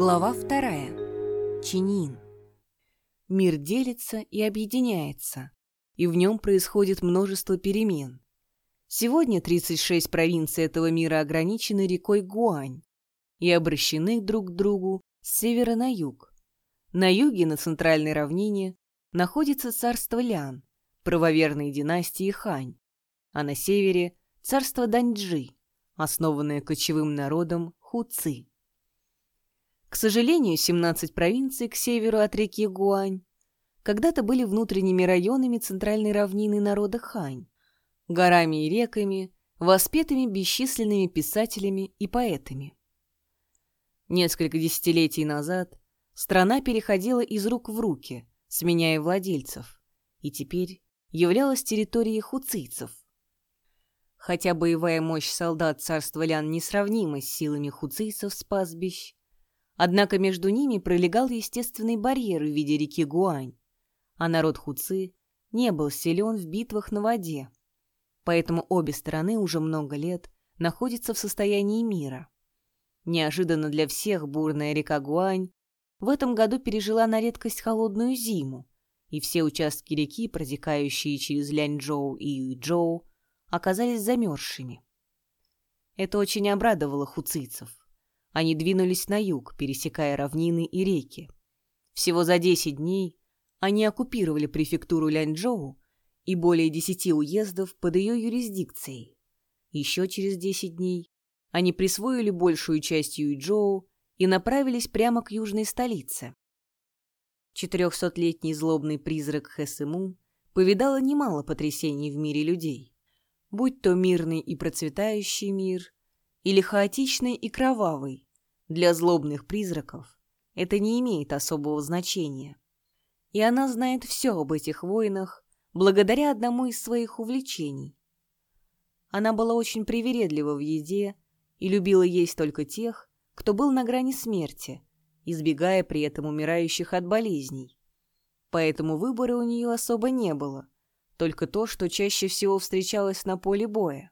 Глава вторая. Чинин. Мир делится и объединяется, и в нем происходит множество перемен. Сегодня 36 провинций этого мира ограничены рекой Гуань и обращены друг к другу с севера на юг. На юге, на центральной равнине, находится царство Лян, правоверной династии Хань, а на севере – царство Даньджи, основанное кочевым народом Хуци. К сожалению, 17 провинций к северу от реки Гуань когда-то были внутренними районами центральной равнины народа Хань, горами и реками, воспетыми бесчисленными писателями и поэтами. Несколько десятилетий назад страна переходила из рук в руки, сменяя владельцев, и теперь являлась территорией хуцийцев. Хотя боевая мощь солдат царства Лян несравнима с силами хуцийцев с пастбищ, однако между ними пролегал естественный барьер в виде реки Гуань, а народ хуцы не был силен в битвах на воде, поэтому обе стороны уже много лет находятся в состоянии мира. Неожиданно для всех бурная река Гуань в этом году пережила на редкость холодную зиму, и все участки реки, протекающие через Ляньчжоу и Юйчжоу, оказались замерзшими. Это очень обрадовало хуцийцев. Они двинулись на юг, пересекая равнины и реки. Всего за 10 дней они оккупировали префектуру Ляньчжоу и более десяти уездов под ее юрисдикцией. Еще через 10 дней они присвоили большую часть Юйчжоу и направились прямо к южной столице. Четырехсотлетний злобный призрак Хэсэму повидала немало потрясений в мире людей. Будь то мирный и процветающий мир, или хаотичный и кровавый, для злобных призраков это не имеет особого значения. И она знает все об этих войнах благодаря одному из своих увлечений. Она была очень привередлива в еде и любила есть только тех, кто был на грани смерти, избегая при этом умирающих от болезней. Поэтому выбора у нее особо не было, только то, что чаще всего встречалось на поле боя.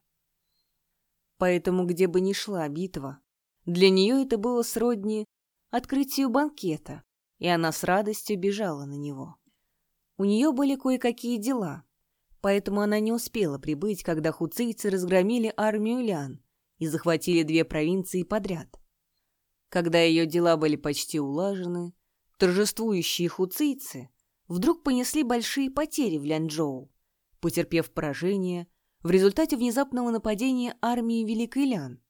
Поэтому, где бы ни шла битва, для нее это было сродни открытию банкета, и она с радостью бежала на него. У нее были кое-какие дела, поэтому она не успела прибыть, когда хуцийцы разгромили армию Лян и захватили две провинции подряд. Когда ее дела были почти улажены, торжествующие хуцийцы вдруг понесли большие потери в Лянчжоу, потерпев поражение в результате внезапного нападения армии Великой Лян.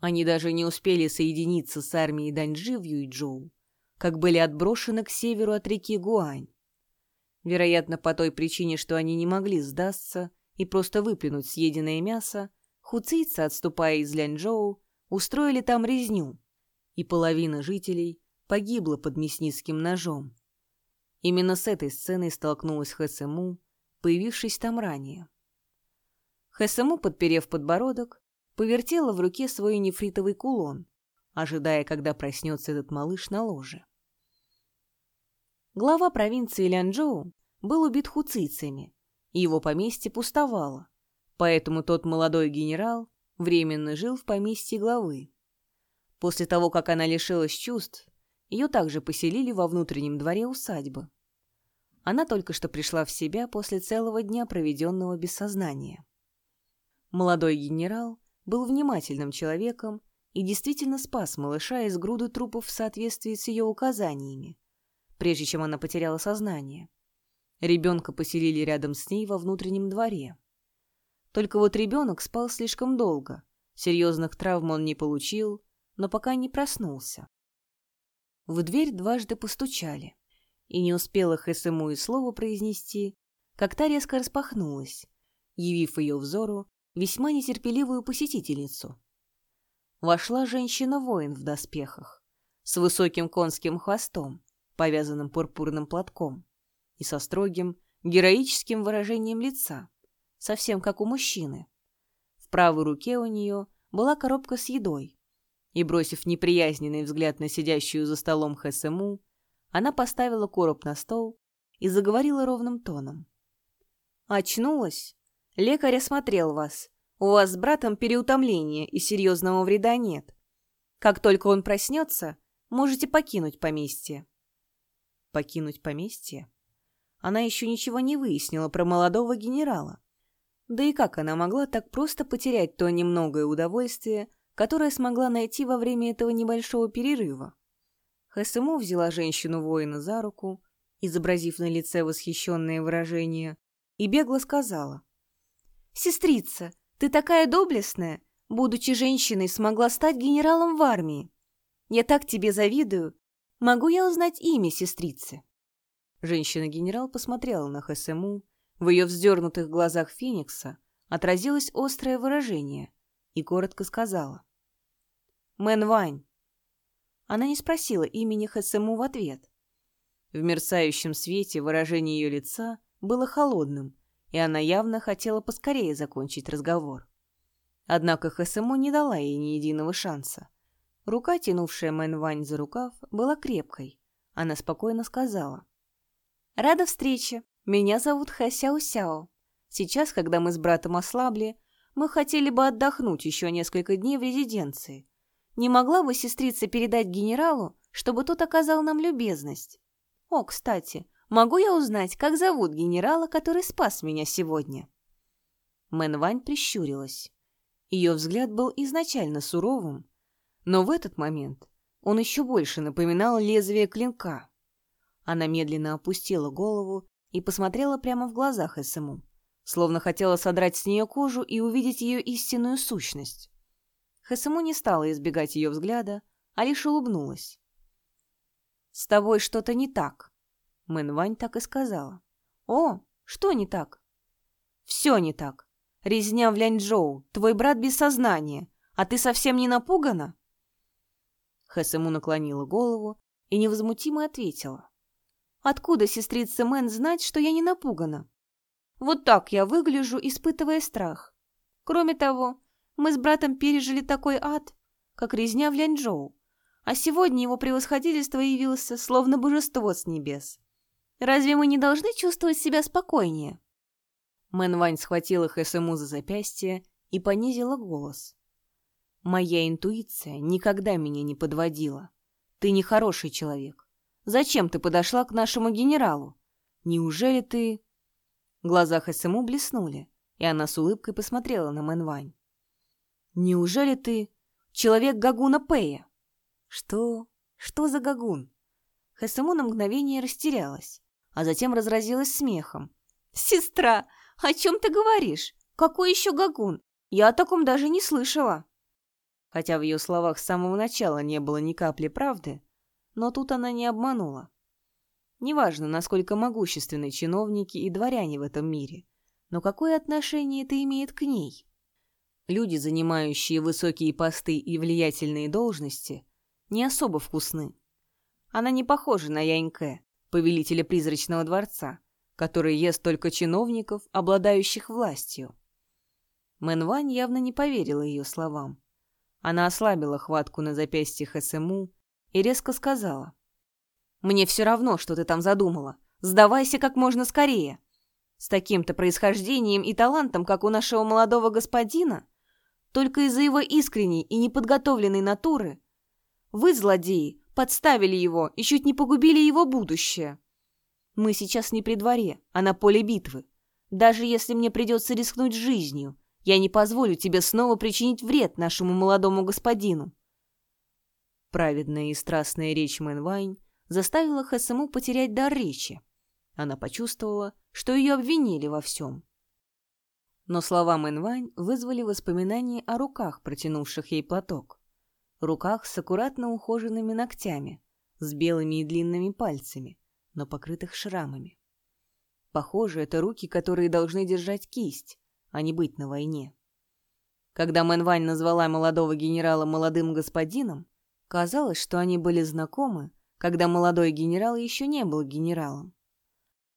Они даже не успели соединиться с армией Даньжи в Юйчжоу, как были отброшены к северу от реки Гуань. Вероятно, по той причине, что они не могли сдастся и просто выплюнуть съеденное мясо, хуцийцы, отступая из Лянчжоу, устроили там резню, и половина жителей погибла под мясницким ножом. Именно с этой сценой столкнулась Хэсэму, появившись там ранее. Хэсэму, подперев подбородок, повертела в руке свой нефритовый кулон, ожидая, когда проснется этот малыш на ложе. Глава провинции Лянчжоу был убит хуцийцами, и его поместье пустовало, поэтому тот молодой генерал временно жил в поместье главы. После того, как она лишилась чувств, ее также поселили во внутреннем дворе усадьбы. Она только что пришла в себя после целого дня, проведенного без сознания. Молодой генерал был внимательным человеком и действительно спас малыша из груды трупов в соответствии с ее указаниями, прежде чем она потеряла сознание. Ребенка поселили рядом с ней во внутреннем дворе. Только вот ребенок спал слишком долго, серьезных травм он не получил, но пока не проснулся. В дверь дважды постучали, и не успела Хэсэму и слово произнести, как та резко распахнулась, явив ее взору весьма нетерпеливую посетительницу. Вошла женщина-воин в доспехах, с высоким конским хвостом, повязанным пурпурным платком, и со строгим, героическим выражением лица, совсем как у мужчины. В правой руке у нее была коробка с едой, и, бросив неприязненный взгляд на сидящую за столом ХСМУ, она поставила короб на стол и заговорила ровным тоном. «Очнулась? Лекарь осмотрел вас. У вас с братом переутомление и серьезного вреда нет. Как только он проснется, Можете покинуть поместье». Покинуть поместье? Она еще ничего не выяснила про молодого генерала. Да и как она могла так просто потерять то немногое удовольствие, которое смогла найти во время этого небольшого перерыва? ХСМУ взяла женщину-воина за руку, изобразив на лице восхищенное выражение, и бегло сказала. «Сестрица, ты такая доблестная, будучи женщиной, смогла стать генералом в армии. Я так тебе завидую. Могу я узнать имя сестрицы?» Женщина-генерал посмотрела на ХСМУ, в ее вздернутых глазах Феникса отразилось острое выражение и коротко сказала. «Мэн Вань». Она не спросила имени ХСМУ в ответ. В мерцающем свете выражение ее лица было холодным, и она явно хотела поскорее закончить разговор. Однако ХСМУ не дала ей ни единого шанса. Рука, тянувшая Мэн Вань за рукав, была крепкой. Она спокойно сказала. «Рада встрече. Меня зовут Хэ Сяо Сяо. Сейчас, когда мы с братом ослабли, мы хотели бы отдохнуть еще несколько дней в резиденции. Не могла бы сестрица передать генералу, чтобы тот оказал нам любезность? О, кстати, могу я узнать, как зовут генерала, который спас меня сегодня?» Мэн Вань прищурилась. Ее взгляд был изначально суровым, но в этот момент он еще больше напоминал лезвие клинка. Она медленно опустила голову и посмотрела прямо в глазах СМУ, словно хотела содрать с нее кожу и увидеть ее истинную сущность. ХСМУ не стала избегать ее взгляда, а лишь улыбнулась. «С тобой что-то не так», — Мэн Вань так и сказала. «О, что не так?» «Все не так. Резня в Ляньчжоу, твой брат без сознания, а ты совсем не напугана?» Хэсэму наклонила голову и невозмутимо ответила. Откуда сестрица Мэн знать, что я не напугана? Вот так я выгляжу, испытывая страх. Кроме того, мы с братом пережили такой ад, как резня в Ляньчжоу, а сегодня его превосходительство явился, словно божество с небес. Разве мы не должны чувствовать себя спокойнее?» Мэн Вань схватила Хэсэму за запястье и понизила голос. «Моя интуиция никогда меня не подводила. Ты не хороший человек. Зачем ты подошла к нашему генералу? Неужели ты...» В глазах СМУ блеснули, и она с улыбкой посмотрела на Мэнвань. «Неужели ты человек Гагуна Пэя?» «Что? Что за Гагун?» ХСМУ на мгновение растерялась, а затем разразилась смехом. «Сестра, о чем ты говоришь? Какой еще Гагун? Я о таком даже не слышала!» Хотя в ее словах с самого начала не было ни капли правды, но тут она не обманула. Неважно, насколько могущественны чиновники и дворяне в этом мире, но какое отношение это имеет к ней? Люди, занимающие высокие посты и влиятельные должности, не особо вкусны. Она не похожа на Яньке, повелителя призрачного дворца, который ест только чиновников, обладающих властью. Мэнвань явно не поверила ее словам. Она ослабила хватку на запястьях СМУ и резко сказала. «Мне все равно, что ты там задумала. Сдавайся как можно скорее. С таким-то происхождением и талантом, как у нашего молодого господина, только из-за его искренней и неподготовленной натуры, вы, злодеи, подставили его и чуть не погубили его будущее. Мы сейчас не при дворе, а на поле битвы. Даже если мне придется рискнуть жизнью, я не позволю тебе снова причинить вред нашему молодому господину. Праведная и страстная речь Мэн Вань заставила Хэсэму потерять дар речи. Она почувствовала, что ее обвинили во всем. Но слова Мэн Вань вызвали воспоминания о руках, протянувших ей платок. Руках с аккуратно ухоженными ногтями, с белыми и длинными пальцами, но покрытых шрамами. Похоже, это руки, которые должны держать кисть, а не быть на войне. Когда Мэнвань назвала молодого генерала молодым господином, Казалось, что они были знакомы, когда молодой генерал еще не был генералом.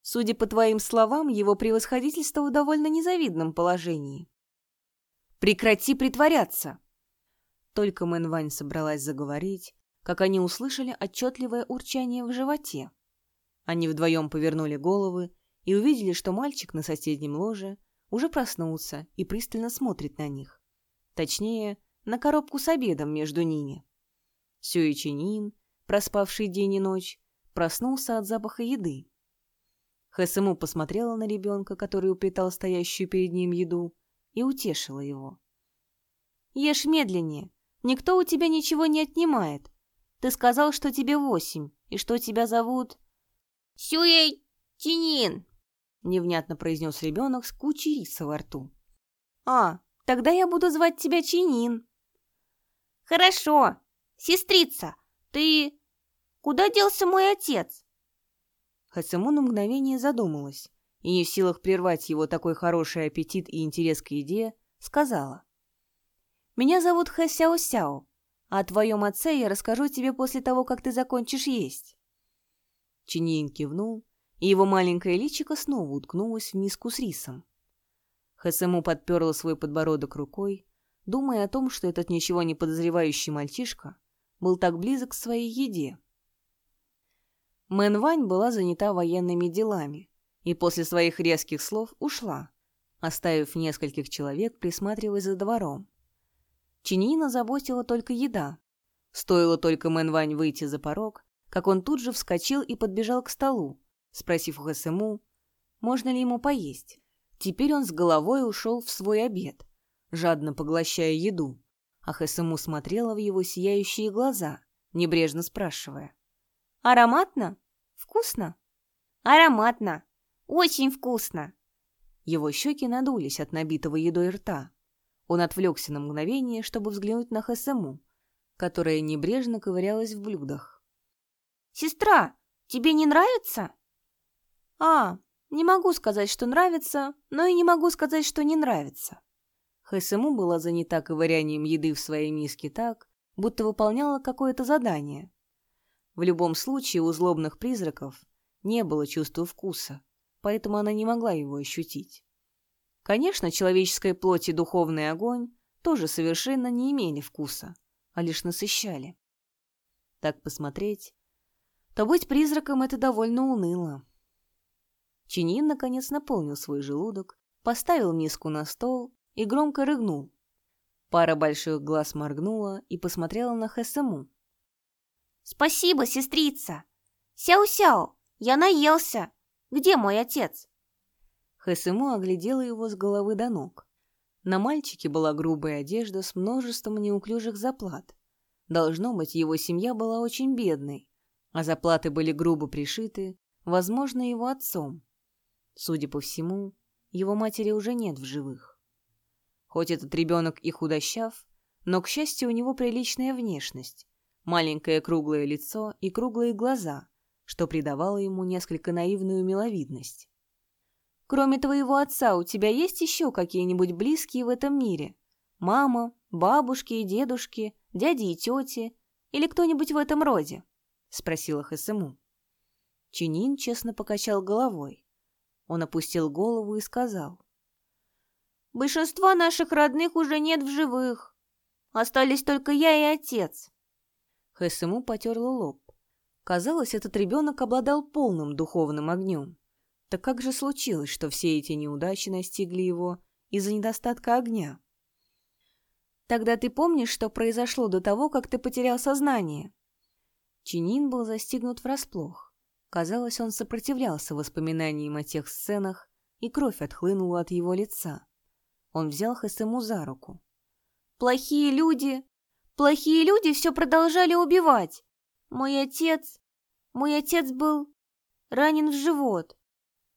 Судя по твоим словам, его превосходительство в довольно незавидном положении. «Прекрати притворяться!» Только Мэн собралась заговорить, как они услышали отчетливое урчание в животе. Они вдвоем повернули головы и увидели, что мальчик на соседнем ложе уже проснулся и пристально смотрит на них. Точнее, на коробку с обедом между ними. Сюи Чинин проспавший день и ночь, проснулся от запаха еды. ХСМУ посмотрела на ребенка, который уплетал стоящую перед ним еду, и утешила его. «Ешь медленнее. Никто у тебя ничего не отнимает. Ты сказал, что тебе восемь, и что тебя зовут...» «Сюэй Тинин!» — невнятно произнес ребенок с кучей риса во рту. «А, тогда я буду звать тебя Чинин». «Хорошо. Сестрица, ты... Куда делся мой отец?» Хасему на мгновение задумалась и, не в силах прервать его такой хороший аппетит и интерес к еде, сказала. «Меня зовут Хэ Сяо Сяо, а о твоем отце я расскажу тебе после того, как ты закончишь есть». Чинин кивнул и его маленькое личико снова уткнулось в миску с рисом. Хэсэму подперла свой подбородок рукой, думая о том, что этот ничего не подозревающий мальчишка был так близок к своей еде. Мэн Вань была занята военными делами и после своих резких слов ушла, оставив нескольких человек присматривать за двором. Чинина заботила только еда. Стоило только Мэн Вань выйти за порог, как он тут же вскочил и подбежал к столу, спросив у ХСМУ, можно ли ему поесть. Теперь он с головой ушел в свой обед, жадно поглощая еду, а ХСМУ смотрела в его сияющие глаза, небрежно спрашивая. «Ароматно? Вкусно?» «Ароматно! Очень вкусно!» Его щеки надулись от набитого едой рта. Он отвлекся на мгновение, чтобы взглянуть на ХСМУ, которая небрежно ковырялась в блюдах. «Сестра, тебе не нравится?» А, не могу сказать, что нравится, но и не могу сказать, что не нравится. Хэсэму была занята ковырянием еды в своей миске так, будто выполняла какое-то задание. В любом случае у злобных призраков не было чувства вкуса, поэтому она не могла его ощутить. Конечно, человеческая плоть и духовный огонь тоже совершенно не имели вкуса, а лишь насыщали. Так посмотреть, то быть призраком — это довольно уныло. Чинин, наконец, наполнил свой желудок, поставил миску на стол и громко рыгнул. Пара больших глаз моргнула и посмотрела на Хэсэму. «Спасибо, сестрица! Сяо-сяо, я наелся! Где мой отец?» Хэсэму оглядела его с головы до ног. На мальчике была грубая одежда с множеством неуклюжих заплат. Должно быть, его семья была очень бедной, а заплаты были грубо пришиты, возможно, его отцом. Судя по всему, его матери уже нет в живых. Хоть этот ребенок и худощав, но, к счастью, у него приличная внешность, маленькое круглое лицо и круглые глаза, что придавало ему несколько наивную миловидность. «Кроме твоего отца, у тебя есть еще какие-нибудь близкие в этом мире? Мама, бабушки и дедушки, дяди и тети или кто-нибудь в этом роде?» — спросила Хэсэму. Чинин честно покачал головой. Он опустил голову и сказал. «Большинства наших родных уже нет в живых. Остались только я и отец». Хэсэму потерла лоб. Казалось, этот ребенок обладал полным духовным огнем. Так как же случилось, что все эти неудачи настигли его из-за недостатка огня? Тогда ты помнишь, что произошло до того, как ты потерял сознание? Чинин был застигнут врасплох. Казалось, он сопротивлялся воспоминаниям о тех сценах, и кровь отхлынула от его лица. Он взял Хэсэму за руку. «Плохие люди! Плохие люди все продолжали убивать! Мой отец... Мой отец был ранен в живот.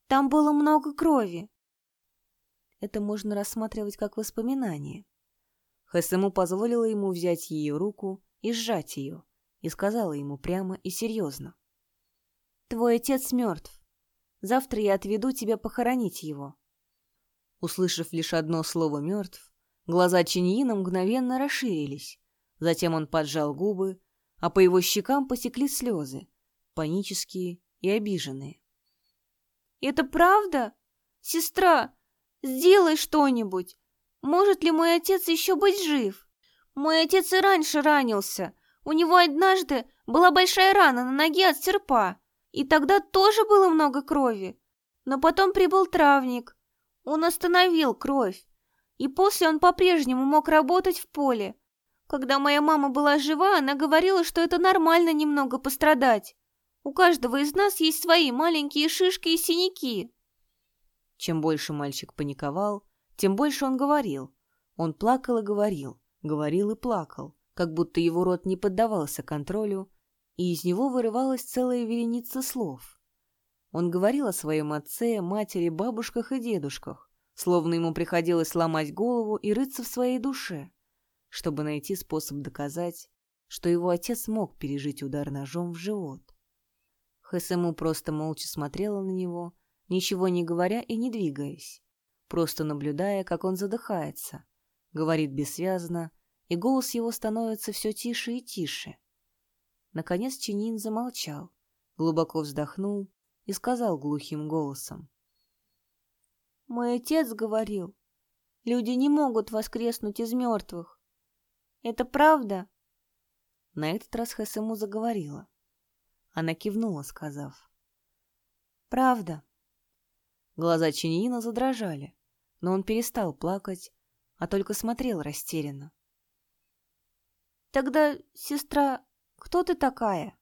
Там было много крови». Это можно рассматривать как воспоминание. Хэсэму позволила ему взять ее руку и сжать ее, и сказала ему прямо и серьезно. Твой отец мертв. Завтра я отведу тебя похоронить его». Услышав лишь одно слово «мертв», глаза Чиньина мгновенно расширились. Затем он поджал губы, а по его щекам посекли слезы, панические и обиженные. «Это правда? Сестра, сделай что-нибудь! Может ли мой отец еще быть жив? Мой отец и раньше ранился. У него однажды была большая рана на ноге от серпа. И тогда тоже было много крови. Но потом прибыл травник. Он остановил кровь. И после он по-прежнему мог работать в поле. Когда моя мама была жива, она говорила, что это нормально немного пострадать. У каждого из нас есть свои маленькие шишки и синяки. Чем больше мальчик паниковал, тем больше он говорил. Он плакал и говорил, говорил и плакал, как будто его рот не поддавался контролю, и из него вырывалась целая вереница слов. Он говорил о своем отце, матери, бабушках и дедушках, словно ему приходилось ломать голову и рыться в своей душе, чтобы найти способ доказать, что его отец мог пережить удар ножом в живот. Хэсэму просто молча смотрела на него, ничего не говоря и не двигаясь, просто наблюдая, как он задыхается, говорит бессвязно, и голос его становится все тише и тише. Наконец Чинин замолчал, глубоко вздохнул и сказал глухим голосом. «Мой отец говорил, люди не могут воскреснуть из мертвых. Это правда?» На этот раз Хэсэму заговорила. Она кивнула, сказав. «Правда». Глаза Чинина задрожали, но он перестал плакать, а только смотрел растерянно. «Тогда, сестра, кто ты такая?»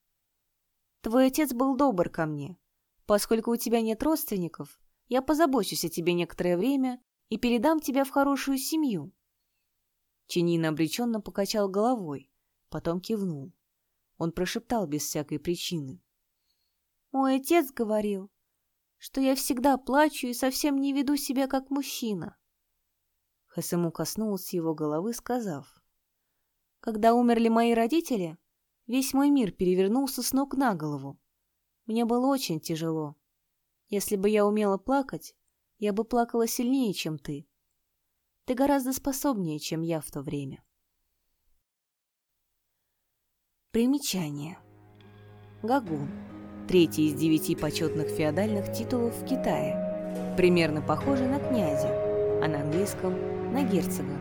«Твой отец был добр ко мне. Поскольку у тебя нет родственников, я позабочусь о тебе некоторое время и передам тебя в хорошую семью». Чинина обреченно покачал головой, потом кивнул. Он прошептал без всякой причины. «Мой отец говорил, что я всегда плачу и совсем не веду себя как мужчина». Хасему коснулась его головы, сказав. «Когда умерли мои родители, весь мой мир перевернулся с ног на голову. Мне было очень тяжело. Если бы я умела плакать, я бы плакала сильнее, чем ты. Ты гораздо способнее, чем я в то время». Примечание. Гагун. Третий из девяти почетных феодальных титулов в Китае. Примерно похожий на князя, а на английском – на герцога.